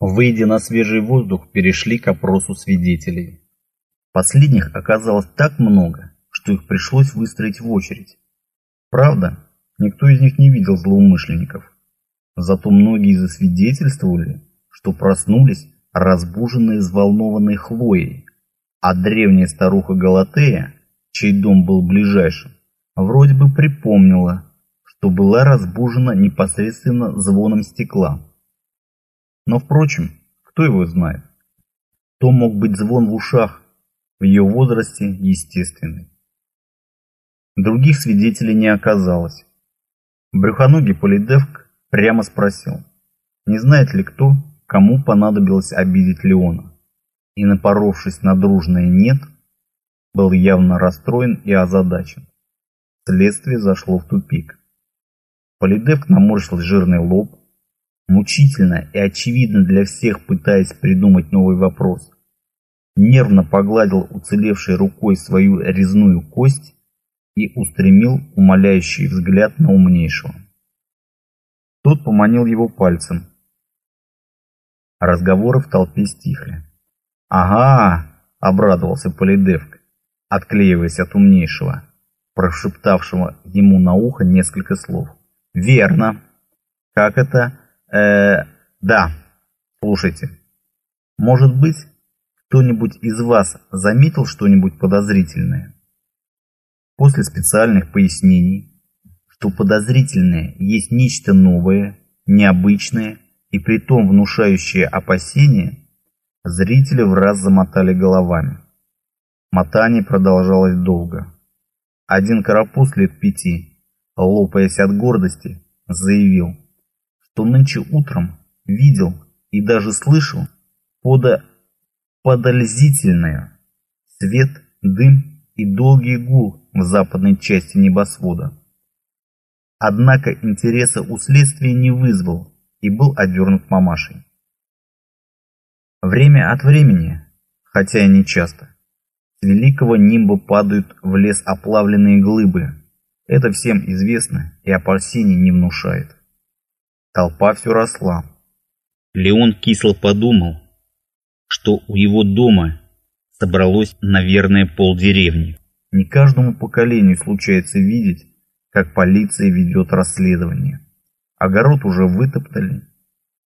Выйдя на свежий воздух, перешли к опросу свидетелей. Последних оказалось так много, что их пришлось выстроить в очередь. Правда, никто из них не видел злоумышленников. Зато многие засвидетельствовали, что проснулись разбуженные взволнованной Хлоей, а древняя старуха Галатея, чей дом был ближайшим, вроде бы припомнила, что была разбужена непосредственно звоном стекла. Но, впрочем, кто его знает? То мог быть звон в ушах, в ее возрасте естественный. Других свидетелей не оказалось. Брюхоногий Полидевк прямо спросил, не знает ли кто, кому понадобилось обидеть Леона. И, напоровшись на дружное «нет», был явно расстроен и озадачен. Следствие зашло в тупик. Полидевк наморщил жирный лоб, мучительно и очевидно для всех пытаясь придумать новый вопрос. Нервно погладил уцелевшей рукой свою резную кость и устремил умоляющий взгляд на умнейшего. Тот поманил его пальцем. Разговоры в толпе стихли. «Ага!» — обрадовался Полидевк, отклеиваясь от умнейшего, прошептавшего ему на ухо несколько слов. «Верно! Как это? Э, да, слушайте. Может быть, кто-нибудь из вас заметил что-нибудь подозрительное? После специальных пояснений, что подозрительное есть нечто новое, необычное и притом внушающее опасения, зрители в раз замотали головами. Мотание продолжалось долго. Один карапуз лет пяти, лопаясь от гордости, заявил – что нынче утром видел и даже слышал подо... подользительное свет, дым и долгий гул в западной части небосвода. Однако интереса у следствия не вызвал и был отдернут мамашей. Время от времени, хотя и не часто, с великого нимба падают в лес оплавленные глыбы. Это всем известно и опасений не внушает. Толпа все росла. Леон кисло подумал, что у его дома собралось, наверное, полдеревни. Не каждому поколению случается видеть, как полиция ведет расследование. Огород уже вытоптали.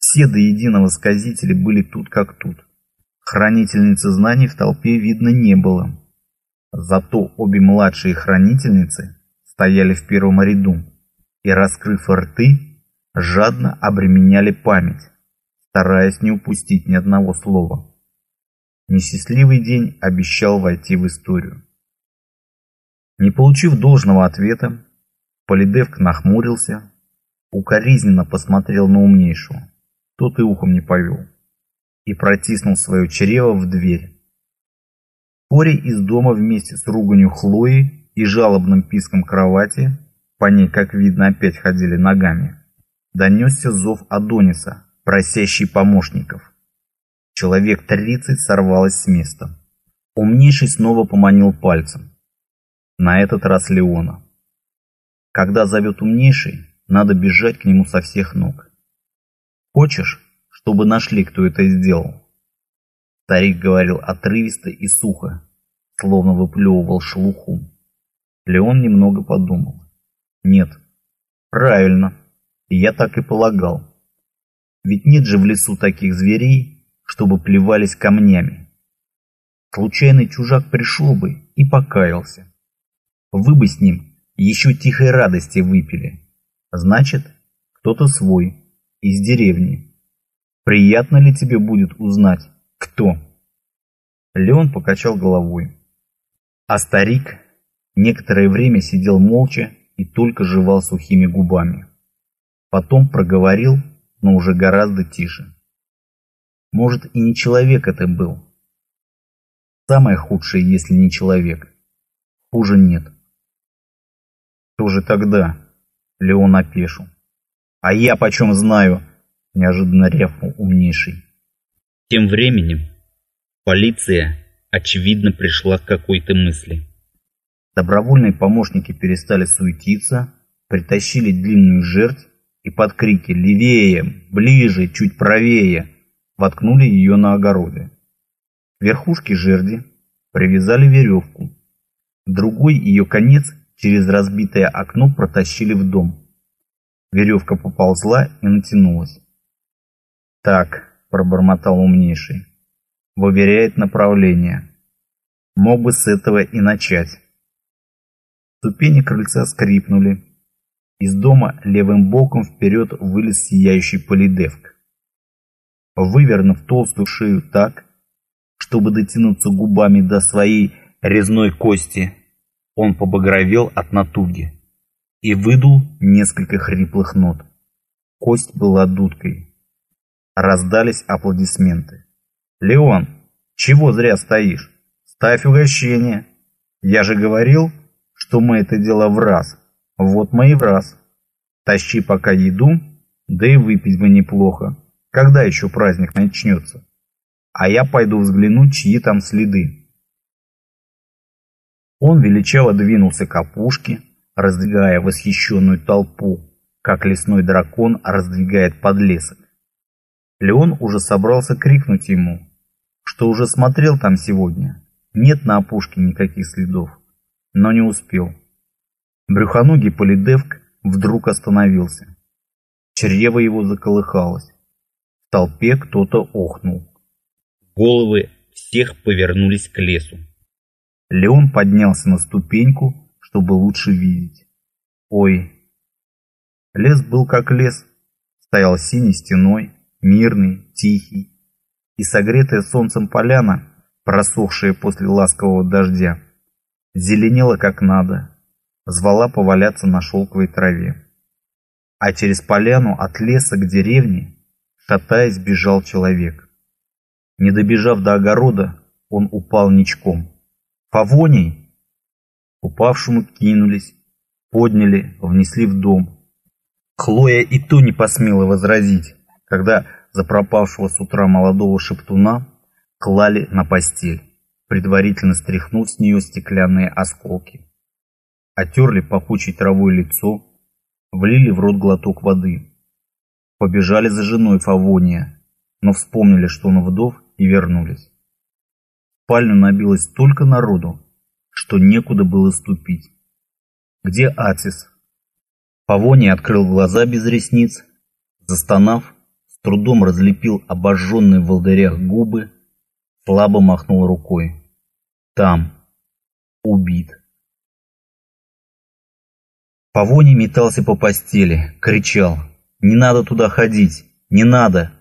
Все до единого сказители были тут как тут. Хранительницы знаний в толпе видно не было. Зато обе младшие хранительницы стояли в первом ряду и, раскрыв рты, жадно обременяли память, стараясь не упустить ни одного слова. Несчастливый день обещал войти в историю. Не получив должного ответа, Полидевк нахмурился, укоризненно посмотрел на умнейшего, тот и ухом не повел, и протиснул свое чрево в дверь. Вскоре из дома вместе с руганью Хлои и жалобным писком кровати, по ней, как видно, опять ходили ногами, донесся зов Адониса, просящий помощников. Человек тридцать сорвалось с места. Умнейший снова поманил пальцем. На этот раз Леона. Когда зовет умнейший, надо бежать к нему со всех ног. Хочешь, чтобы нашли, кто это сделал? Старик говорил отрывисто и сухо, словно выплевывал шелуху. Леон немного подумал. Нет, правильно. И я так и полагал. Ведь нет же в лесу таких зверей, чтобы плевались камнями. Случайный чужак пришел бы и покаялся. Вы бы с ним еще тихой радости выпили. Значит, кто-то свой, из деревни. Приятно ли тебе будет узнать, кто? Леон покачал головой. А старик некоторое время сидел молча и только жевал сухими губами. Потом проговорил, но уже гораздо тише. Может и не человек это был. Самое худшее, если не человек. Хуже нет. Что же тогда? Леон опешил. А я почем знаю? Неожиданно рявкнул умнейший. Тем временем полиция, очевидно, пришла к какой-то мысли. Добровольные помощники перестали суетиться, притащили длинную жертву и под крики «Левее! Ближе! Чуть правее!» воткнули ее на огороде. К верхушке жерди привязали веревку. Другой ее конец через разбитое окно протащили в дом. Веревка поползла и натянулась. «Так», — пробормотал умнейший, — «выверяет направление. Мог бы с этого и начать». Ступени крыльца скрипнули. Из дома левым боком вперед вылез сияющий полидевк. Вывернув толстую шею так, чтобы дотянуться губами до своей резной кости, он побагровел от натуги и выдул несколько хриплых нот. Кость была дудкой. Раздались аплодисменты. «Леон, чего зря стоишь? Ставь угощение. Я же говорил...» что мы это дело в раз. Вот мы и в раз. Тащи пока еду, да и выпить бы неплохо. Когда еще праздник начнется? А я пойду взгляну, чьи там следы. Он величаво двинулся к опушке, раздвигая восхищенную толпу, как лесной дракон раздвигает подлесок. Леон уже собрался крикнуть ему, что уже смотрел там сегодня. Нет на опушке никаких следов но не успел. Брюхоногий полидевк вдруг остановился. Чрево его заколыхалось. В толпе кто-то охнул. Головы всех повернулись к лесу. Леон поднялся на ступеньку, чтобы лучше видеть. Ой! Лес был как лес. Стоял синей стеной, мирный, тихий. И согретая солнцем поляна, просохшая после ласкового дождя, зеленела как надо, звала поваляться на шелковой траве. А через поляну от леса к деревне, шатаясь, бежал человек. Не добежав до огорода, он упал ничком. Фавоний! Упавшему кинулись, подняли, внесли в дом. Хлоя и то не посмела возразить, когда за пропавшего с утра молодого шептуна клали на постель предварительно стряхнув с нее стеклянные осколки. Отерли пахучей травой лицо, влили в рот глоток воды. Побежали за женой Фавония, но вспомнили, что он вдов, и вернулись. В спальню набилось столько народу, что некуда было ступить. Где Ацис? Фавоний открыл глаза без ресниц, застонав, с трудом разлепил обожженные в волдырях губы, слабо махнул рукой. Там. Убит. Павоний метался по постели, кричал. «Не надо туда ходить! Не надо!»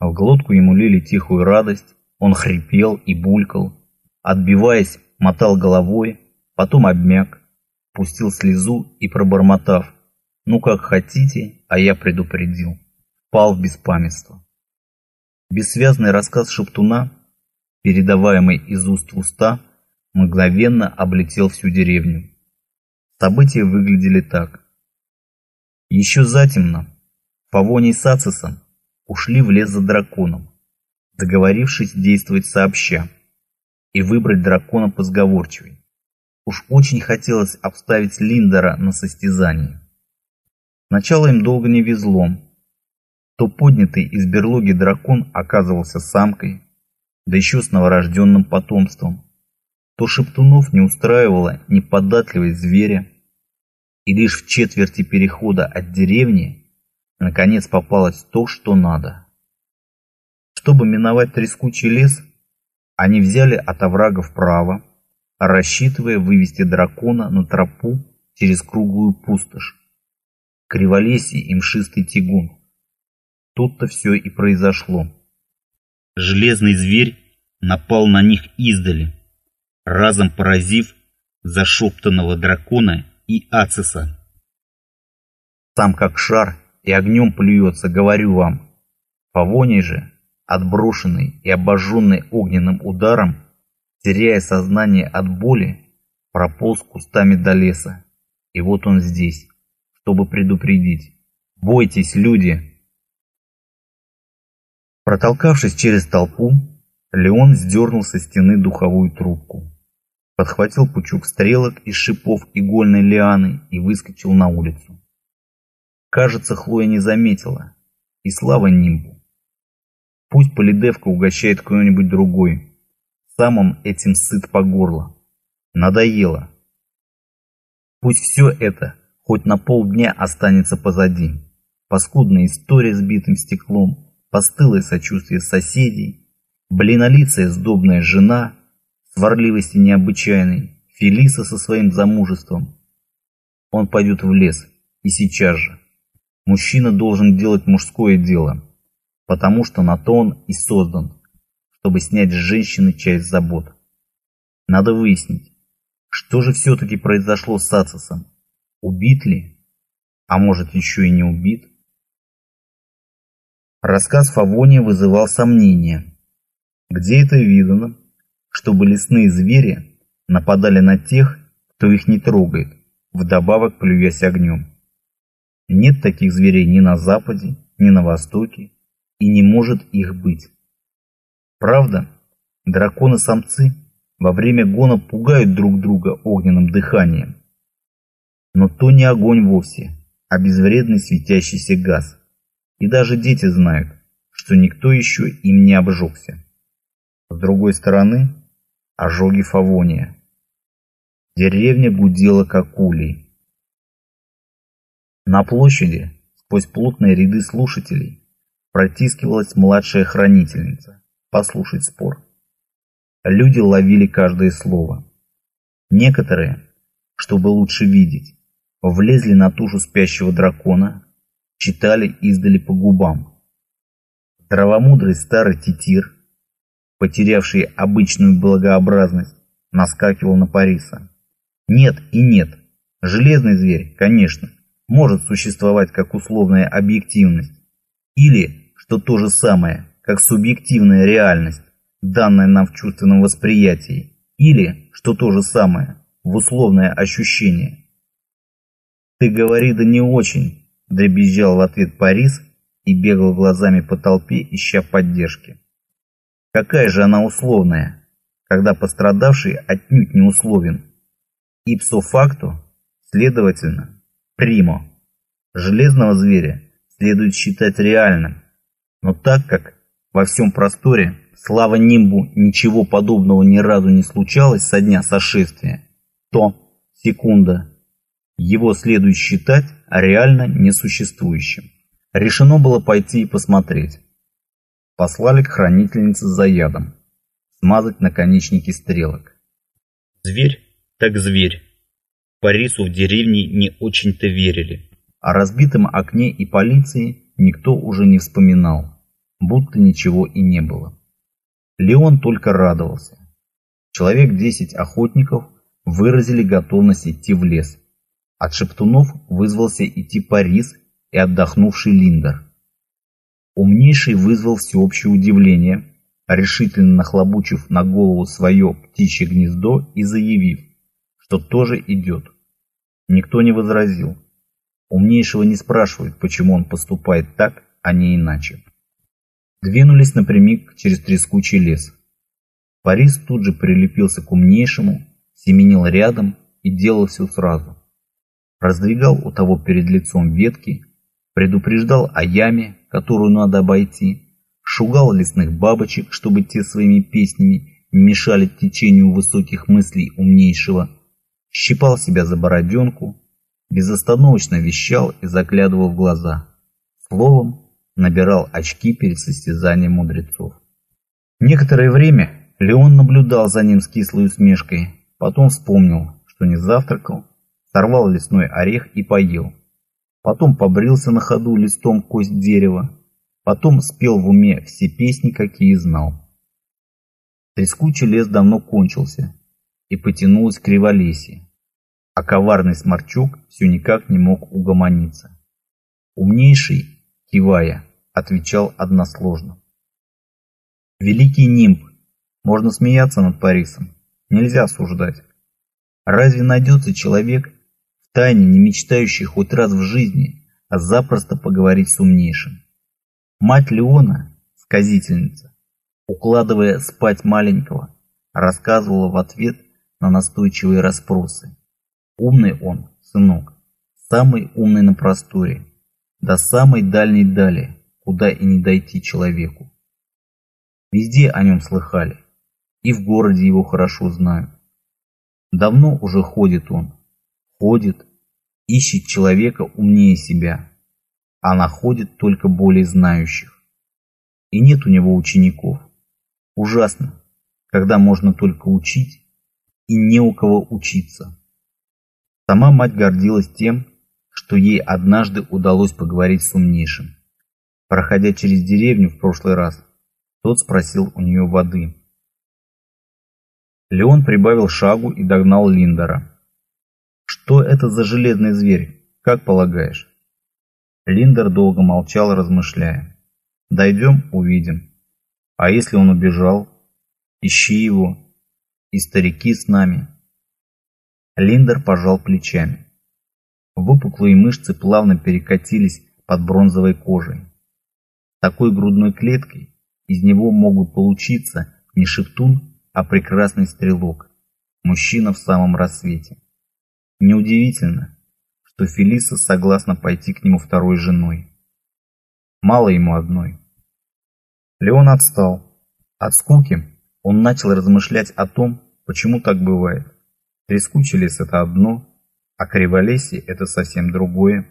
А в глотку ему лили тихую радость, он хрипел и булькал. Отбиваясь, мотал головой, потом обмяк, пустил слезу и, пробормотав, «Ну как хотите, а я предупредил», впал в беспамятство. Бессвязный рассказ Шептуна передаваемый из уст в уста, мгновенно облетел всю деревню. События выглядели так. Еще затемно Фавоний с Ацисом ушли в лес за драконом, договорившись действовать сообща и выбрать дракона позговорчивей. Уж очень хотелось обставить Линдера на состязании. Сначала им долго не везло. То поднятый из берлоги дракон оказывался самкой, да еще с новорожденным потомством, то Шептунов не устраивала неподатливость зверя, и лишь в четверти перехода от деревни наконец попалось то, что надо. Чтобы миновать трескучий лес, они взяли от оврага вправо, рассчитывая вывести дракона на тропу через круглую пустошь, криволесий и мшистый тягун. Тут-то все и произошло. Железный зверь напал на них издали, разом поразив зашептанного дракона и Ациса. Сам как шар и огнем плюется, говорю вам. Павоний же, отброшенный и обожженный огненным ударом, теряя сознание от боли, прополз кустами до леса. И вот он здесь, чтобы предупредить. Бойтесь, люди! Протолкавшись через толпу, Леон сдернул со стены духовую трубку, подхватил пучок стрелок из шипов игольной лианы и выскочил на улицу. Кажется, Хлоя не заметила, и слава нимбу. Пусть Полидевка угощает кто-нибудь другой. Сам он этим сыт по горло. Надоело. Пусть все это хоть на полдня останется позади. Паскудная история с битым стеклом, постылое сочувствие соседей, блинолицая сдобная жена, сварливости необычайной, Фелиса со своим замужеством. Он пойдет в лес, и сейчас же. Мужчина должен делать мужское дело, потому что на то он и создан, чтобы снять с женщины часть забот. Надо выяснить, что же все-таки произошло с Ацисом. Убит ли? А может еще и не убит? Рассказ Фавония вызывал сомнения. Где это видано, чтобы лесные звери нападали на тех, кто их не трогает, вдобавок плюясь огнем? Нет таких зверей ни на западе, ни на востоке, и не может их быть. Правда, драконы-самцы во время гона пугают друг друга огненным дыханием. Но то не огонь вовсе, а безвредный светящийся газ. И даже дети знают, что никто еще им не обжегся. С другой стороны, ожоги Фавония. Деревня гудела как улей. На площади, сквозь плотные ряды слушателей, протискивалась младшая хранительница послушать спор. Люди ловили каждое слово. Некоторые, чтобы лучше видеть, влезли на тушу спящего дракона, читали издали по губам. Здравомудрый старый титир, потерявший обычную благообразность, наскакивал на Париса. Нет и нет. Железный зверь, конечно, может существовать как условная объективность. Или что то же самое, как субъективная реальность, данная нам в чувственном восприятии, или, что то же самое, в условное ощущение. «Ты говори, да не очень», – дребезжал в ответ Парис и бегал глазами по толпе, ища поддержки. Какая же она условная, когда пострадавший отнюдь не условен? Ипсо факту, следовательно, примо. Железного зверя следует считать реальным, но так как во всем просторе, слава Нимбу, ничего подобного ни разу не случалось со дня сошествия, то, секунда, его следует считать реально несуществующим. Решено было пойти и посмотреть. Послали к хранительнице за ядом, смазать наконечники стрелок. Зверь так зверь. Парису в деревне не очень-то верили. О разбитом окне и полиции никто уже не вспоминал будто ничего и не было. Леон только радовался. Человек десять охотников выразили готовность идти в лес. От шептунов вызвался идти Парис и отдохнувший Линдер. Умнейший вызвал всеобщее удивление, решительно нахлобучив на голову свое птичье гнездо и заявив, что тоже идет. Никто не возразил. Умнейшего не спрашивают, почему он поступает так, а не иначе двинулись напрямик через трескучий лес. Борис тут же прилепился к умнейшему, семенил рядом и делал все сразу. Раздвигал у того перед лицом ветки, предупреждал о яме, которую надо обойти, шугал лесных бабочек, чтобы те своими песнями не мешали течению высоких мыслей умнейшего, щипал себя за бороденку, безостановочно вещал и заглядывал в глаза. Словом, набирал очки перед состязанием мудрецов. Некоторое время Леон наблюдал за ним с кислой усмешкой, потом вспомнил, что не завтракал, сорвал лесной орех и поел. Потом побрился на ходу листом кость дерева, потом спел в уме все песни, какие знал. Трескучий лес давно кончился, и потянулось криволесье, а коварный сморчок все никак не мог угомониться. Умнейший кивая, отвечал односложно. Великий нимб, можно смеяться над Парисом, нельзя осуждать. Разве найдется человек, втайне не мечтающий хоть раз в жизни, а запросто поговорить с умнейшим? Мать Леона, сказительница, укладывая спать маленького, рассказывала в ответ на настойчивые расспросы. Умный он, сынок, самый умный на просторе, до самой дальней дали, куда и не дойти человеку. Везде о нем слыхали, и в городе его хорошо знают. Давно уже ходит он, ходит, ищет человека умнее себя, а находит только более знающих. И нет у него учеников. Ужасно, когда можно только учить и не у кого учиться. Сама мать гордилась тем, что ей однажды удалось поговорить с умнейшим. Проходя через деревню в прошлый раз, тот спросил у нее воды. Леон прибавил шагу и догнал Линдера. «Что это за железный зверь, как полагаешь?» Линдер долго молчал, размышляя. «Дойдем, увидим. А если он убежал? Ищи его. И старики с нами». Линдер пожал плечами. Выпуклые мышцы плавно перекатились под бронзовой кожей. Такой грудной клеткой из него могут получиться не шептун, а прекрасный стрелок, мужчина в самом рассвете. Неудивительно, что Фелиса согласна пойти к нему второй женой. Мало ему одной. Леон отстал. От скуки он начал размышлять о том, почему так бывает. Трескучий лес – это одно, а криволесье – это совсем другое.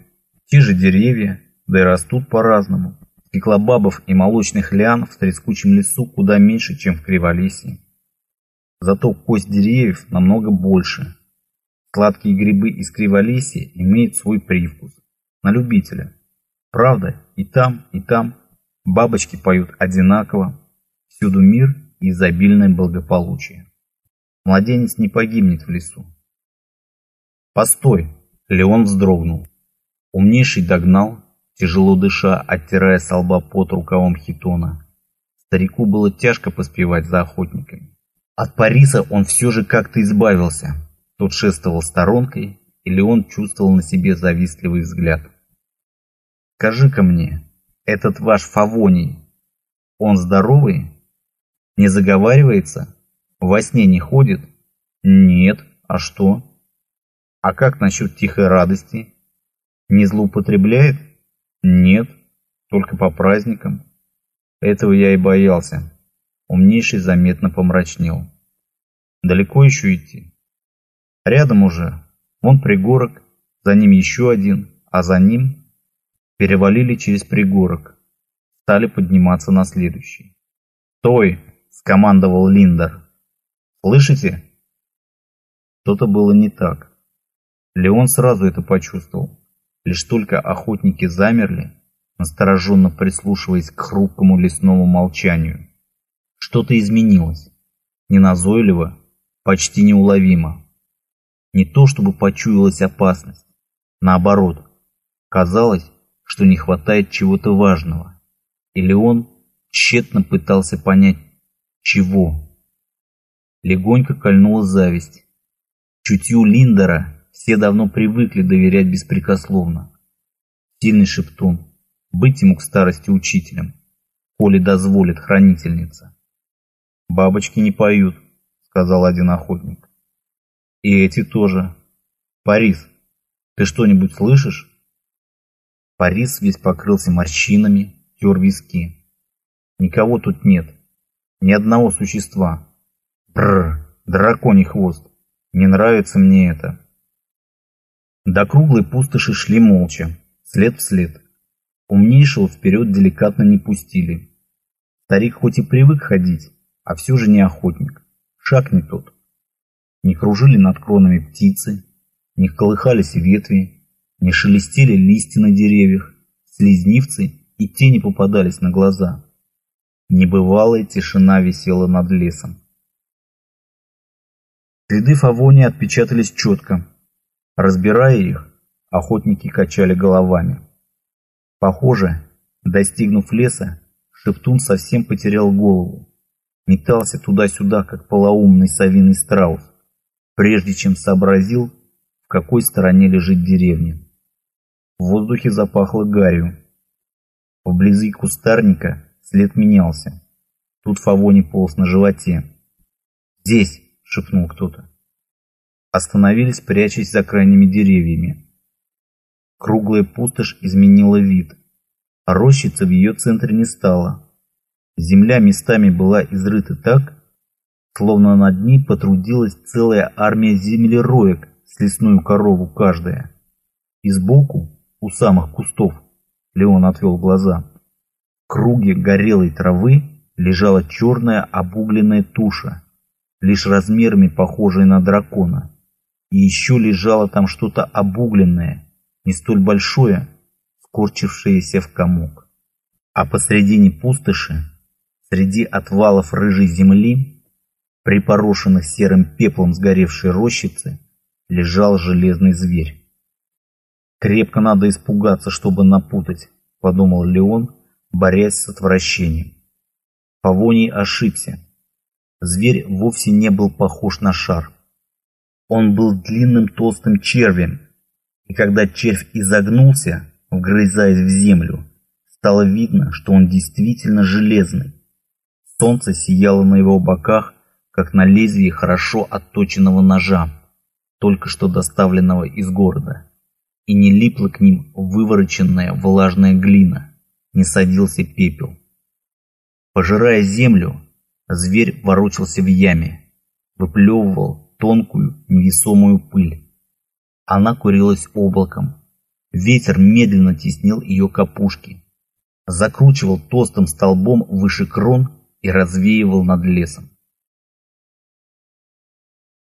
Те же деревья, да и растут по-разному. Стеклобабов и молочных лиан в трескучем лесу куда меньше, чем в криволесье. Зато кость деревьев намного больше. Сладкие грибы из криволесья имеют свой привкус. На любителя. Правда, и там, и там бабочки поют одинаково. Всюду мир и изобильное благополучие. Младенец не погибнет в лесу. Постой! Леон вздрогнул. Умнейший догнал, тяжело дыша, оттирая с лба под рукавом хитона. Старику было тяжко поспевать за охотниками. От Париса он все же как-то избавился. Тот шествовал сторонкой, и Леон чувствовал на себе завистливый взгляд. «Скажи-ка мне, этот ваш Фавоний, он здоровый? Не заговаривается? Во сне не ходит? Нет. А что? А как насчет тихой радости? Не злоупотребляет? Нет. Только по праздникам. Этого я и боялся. Умнейший заметно помрачнел. Далеко еще идти? Рядом уже. Вон пригорок, за ним еще один, а за ним перевалили через пригорок. Стали подниматься на следующий. «Стой!» – скомандовал Линдер. «Слышите?» Что-то было не так. Леон сразу это почувствовал. Лишь только охотники замерли, настороженно прислушиваясь к хрупкому лесному молчанию. Что-то изменилось. Неназойливо, почти неуловимо. Не то чтобы почуялась опасность. Наоборот, казалось, что не хватает чего-то важного. Или он тщетно пытался понять, чего. Легонько кольнула зависть. Чутью Линдера все давно привыкли доверять беспрекословно. Сильный шептун, быть ему к старости учителем, коли дозволит хранительница. Бабочки не поют, сказал один охотник. И эти тоже. Парис, ты что-нибудь слышишь? Парис весь покрылся морщинами, тер виски. Никого тут нет. Ни одного существа. Бррр, драконий хвост. Не нравится мне это. До круглой пустоши шли молча, след в след. Умнейшего вперед деликатно не пустили. Старик хоть и привык ходить, а все же не охотник. Шаг не тот. Не кружили над кронами птицы, не колыхались ветви, не шелестели листья на деревьях, слизнивцы и тени попадались на глаза. Небывалая тишина висела над лесом. Следы Фавони отпечатались четко. Разбирая их, охотники качали головами. Похоже, достигнув леса, Шептун совсем потерял голову метался туда-сюда, как полоумный совиный страус, прежде чем сообразил, в какой стороне лежит деревня. В воздухе запахло гарью. Вблизи кустарника след менялся. Тут Фавони полз на животе. «Здесь!» — шепнул кто-то. Остановились, прячась за крайними деревьями. Круглая пустошь изменила вид. Рощицы в ее центре не стало. Земля местами была изрыта так, словно над ней потрудилась целая армия землероек с лесную корову каждая. И сбоку, у самых кустов, Леон отвел глаза, в круге горелой травы лежала черная обугленная туша, лишь размерами похожая на дракона. И еще лежало там что-то обугленное, не столь большое, скорчившееся в комок. А посредине пустоши, среди отвалов рыжей земли, припорошенных серым пеплом сгоревшей рощицы, лежал железный зверь. «Крепко надо испугаться, чтобы напутать», — подумал Леон, борясь с отвращением. Павоний ошибся. Зверь вовсе не был похож на шар. Он был длинным толстым червем, и когда червь изогнулся, вгрызаясь в землю, стало видно, что он действительно железный. Солнце сияло на его боках, как на лезвии хорошо отточенного ножа, только что доставленного из города. И не липла к ним вывороченная влажная глина, не садился пепел. Пожирая землю, зверь ворочался в яме, выплевывал тонкую невесомую пыль. Она курилась облаком. Ветер медленно теснил ее капушки, закручивал толстым столбом выше крон и развеивал над лесом.